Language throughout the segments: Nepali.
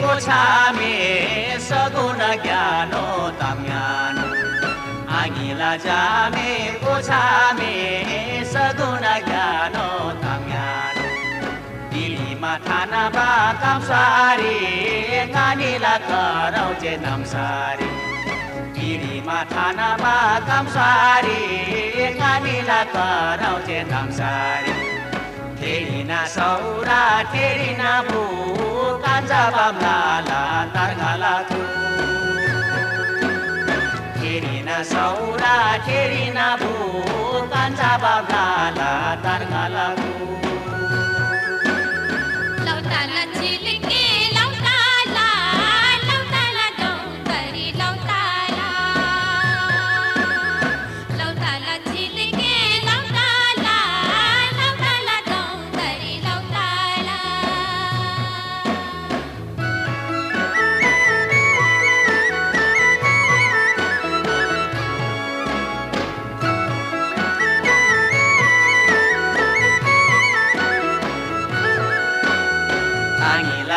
गोछामे सगुण ज्ञानो तम्यानो। आगिला जामे गोछामे सगुण ज्ञानो तम्यानो। दिलीमा थाना बा कामसारी कानिला कराउँचे नामसारी। दिलीमा थाना बा कामसारी कानिला कराउँचे नामसारी। ठेरिना सौरा सौरा ठेरिना भू कान्छा बाब्लाला तर्खाला थु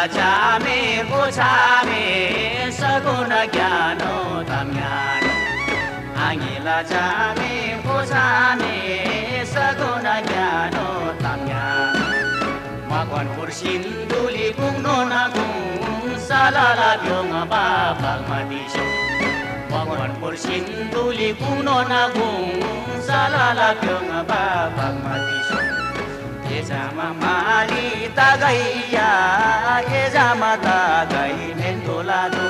आङिला जामे गोछामे सगुण ज्ञानो तम्यानो आङिला जामे गोछामे सगुण ज्ञानो तम्यानो मकवानपुर सिन्धुली पुग्नु नगुङ सालाला ब्योङ बाबामा दिसो मकवानपुर सिन्धुली पुग्नु नगुङ सालाला ब्योङ बाबामा जामा माली तगैया ए जामा गई मेन्दोला दो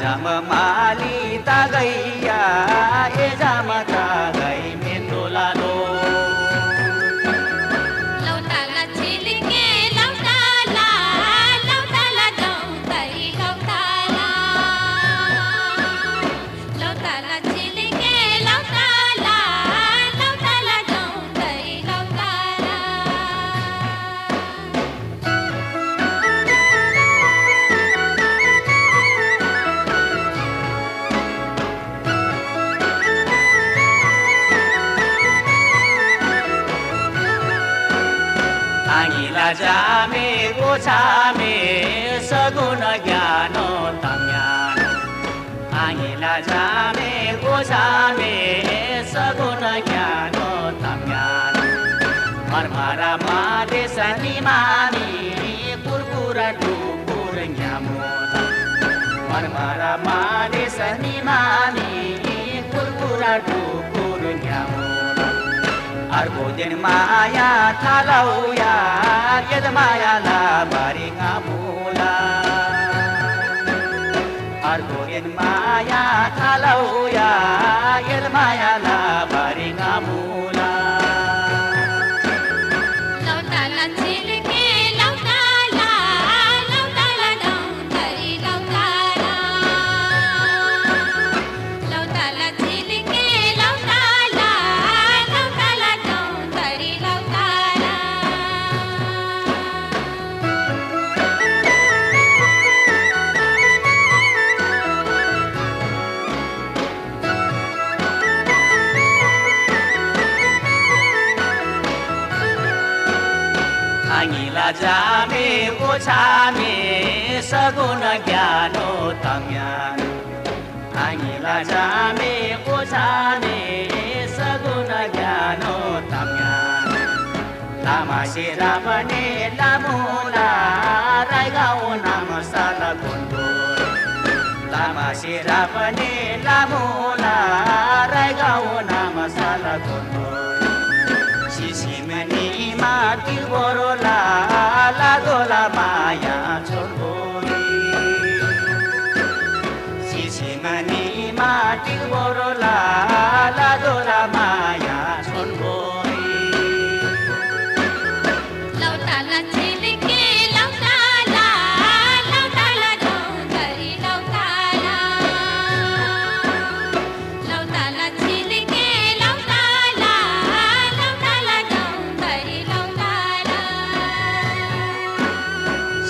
जाम माली तगैया ए जामा तगै जामे, गोछामे, सगुण ज्ञान तम्यान आँगिला जामे, गोछामे, सगुण ज्ञान तम्यान मरमारा माले सनी मानी कुरकुर टुकुर ज्ञामो भरभरा माले सनी मानी अर्को दिन माया थालौया यद मायाला बारीका बोला. अर्को दिन माया थालवूया यजमायाला बारीका बोला. लवटाला आङिला जामे ओछामे सगुण ज्ञानो तम्यानो आङिला जामे ओछामे सगुण ज्ञानो लामा सेरा भने लामुला राई गाउँ नाम साला लामा सेरा भने लामुला राई गाउँ नाम साला কি বড় লাল